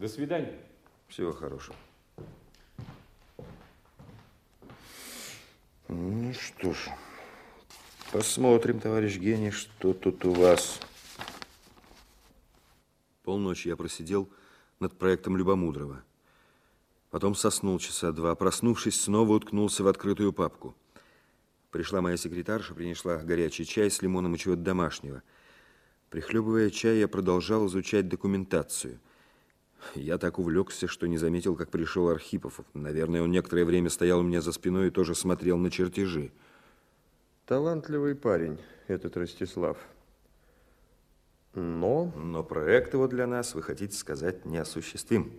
До свидания. Всего хорошего. Ну что ж, посмотрим, товарищ гений, что тут у вас. Полночи я просидел над проектом Любомудрова. Потом соснул часа два. Проснувшись, снова уткнулся в открытую папку. Пришла моя секретарша, принесла горячий чай с лимоном и чего-то домашнего. Прихлебывая чай, я продолжал изучать документацию. Я так увлекся, что не заметил, как пришел Архипов. Наверное, он некоторое время стоял у меня за спиной и тоже смотрел на чертежи. Талантливый парень, этот Ростислав. Но... Но проект его для нас, вы хотите сказать, неосуществим.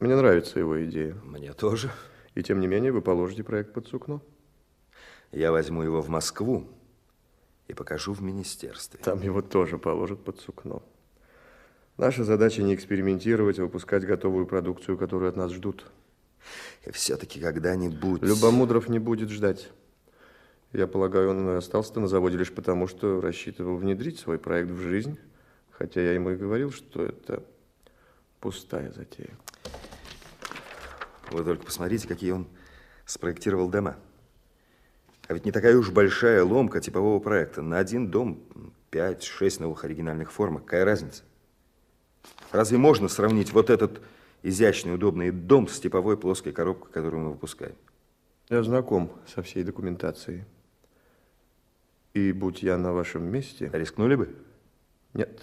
Мне нравится его идея. Мне тоже. И тем не менее вы положите проект под сукно? Я возьму его в Москву и покажу в министерстве. Там его тоже положат под сукно. Наша задача не экспериментировать, а выпускать готовую продукцию, которую от нас ждут. И все-таки когда-нибудь... Любомудров не будет ждать. Я полагаю, он остался на заводе лишь потому, что рассчитывал внедрить свой проект в жизнь, хотя я ему и говорил, что это пустая затея. Вы только посмотрите, какие он спроектировал дома. А ведь не такая уж большая ломка типового проекта. На один дом 5-6 новых оригинальных форм. Какая разница? Разве можно сравнить вот этот изящный, удобный дом с типовой плоской коробкой, которую мы выпускаем? Я знаком со всей документацией. И будь я на вашем месте... Рискнули бы? Нет,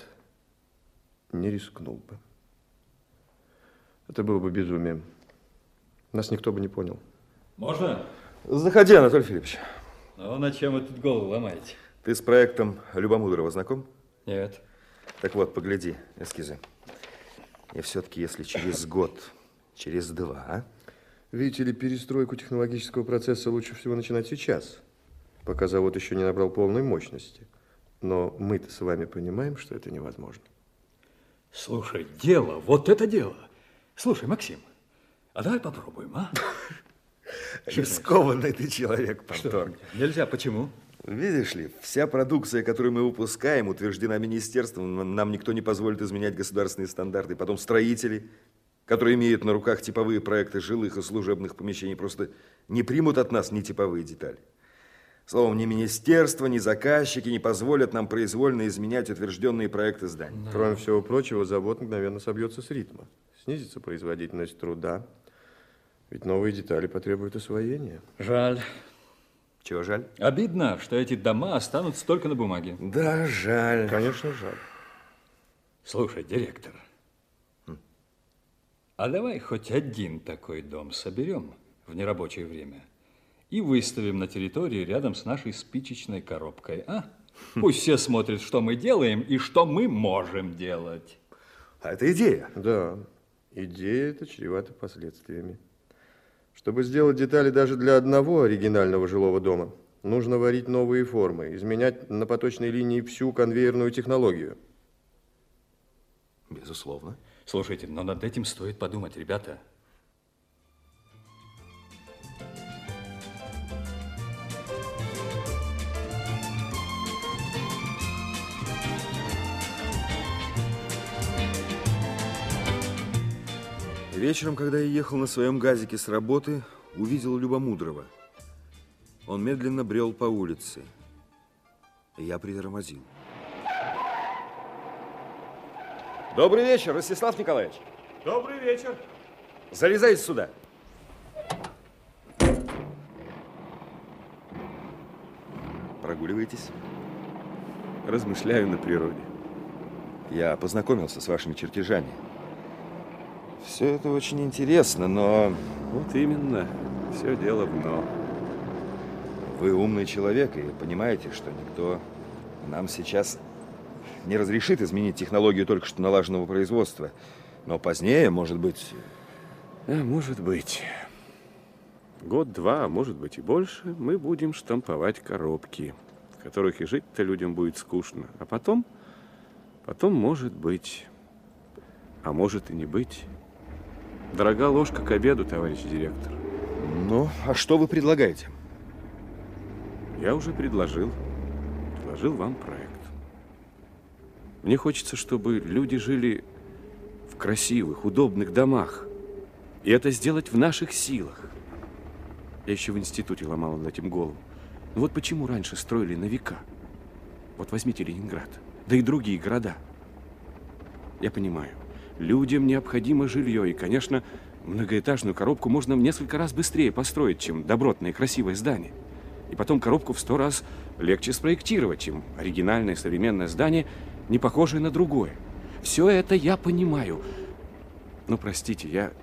не рискнул бы. Это было бы безумием. Нас никто бы не понял. Можно? Заходи, Анатолий Филиппович. Ну, на чем вы тут голову ломаете? Ты с проектом Любомудрова знаком? Нет. Так вот, погляди эскизы. И все-таки, если через год, через два, а? Видите ли, перестройку технологического процесса лучше всего начинать сейчас, пока завод еще не набрал полной мощности. Но мы-то с вами понимаем, что это невозможно. Слушай, дело, вот это дело. Слушай, Максим, а давай попробуем, а? Рискованный ты человек, Порторг. Нельзя, почему? Видишь ли, вся продукция, которую мы выпускаем, утверждена министерством. Нам никто не позволит изменять государственные стандарты. Потом строители, которые имеют на руках типовые проекты жилых и служебных помещений, просто не примут от нас ни типовые детали. Словом, ни министерство, ни заказчики не позволят нам произвольно изменять утвержденные проекты зданий. Да. Кроме всего прочего, завод мгновенно собьется с ритма. Снизится производительность труда, ведь новые детали потребуют освоения. Жаль. Чего жаль? Обидно, что эти дома останутся только на бумаге. Да, жаль. Конечно, жаль. Слушай, директор, хм. а давай хоть один такой дом соберем в нерабочее время и выставим на территории рядом с нашей спичечной коробкой, а? Пусть все смотрят, что мы делаем и что мы можем делать. А это идея. Да, идея это чревата последствиями. Чтобы сделать детали даже для одного оригинального жилого дома, нужно варить новые формы, изменять на поточной линии всю конвейерную технологию. Безусловно. Слушайте, но над этим стоит подумать, ребята. Вечером, когда я ехал на своем газике с работы, увидел Любомудрова. Он медленно брел по улице. Я притормозил. Добрый вечер, Ростислав Николаевич. Добрый вечер. Залезайте сюда. Прогуливаетесь? Размышляю на природе. Я познакомился с вашими чертежами. Все это очень интересно, но... Вот именно. Все дело в «но». Вы умный человек и понимаете, что никто нам сейчас не разрешит изменить технологию только что налаженного производства. Но позднее, может быть... А, может быть. Год-два, а может быть и больше, мы будем штамповать коробки, в которых и жить-то людям будет скучно. А потом, потом может быть, а может и не быть. Дорога ложка к обеду, товарищ директор. Ну, а что вы предлагаете? Я уже предложил. Предложил вам проект. Мне хочется, чтобы люди жили в красивых, удобных домах. И это сделать в наших силах. Я еще в институте ломал над этим голову. Ну вот почему раньше строили на века? Вот возьмите Ленинград, да и другие города. Я понимаю, людям необходимо жилье, и, конечно, многоэтажную коробку можно в несколько раз быстрее построить, чем добротное и красивое здание. И потом коробку в сто раз легче спроектировать, чем оригинальное современное здание, не похожее на другое. Все это я понимаю. Но, простите, я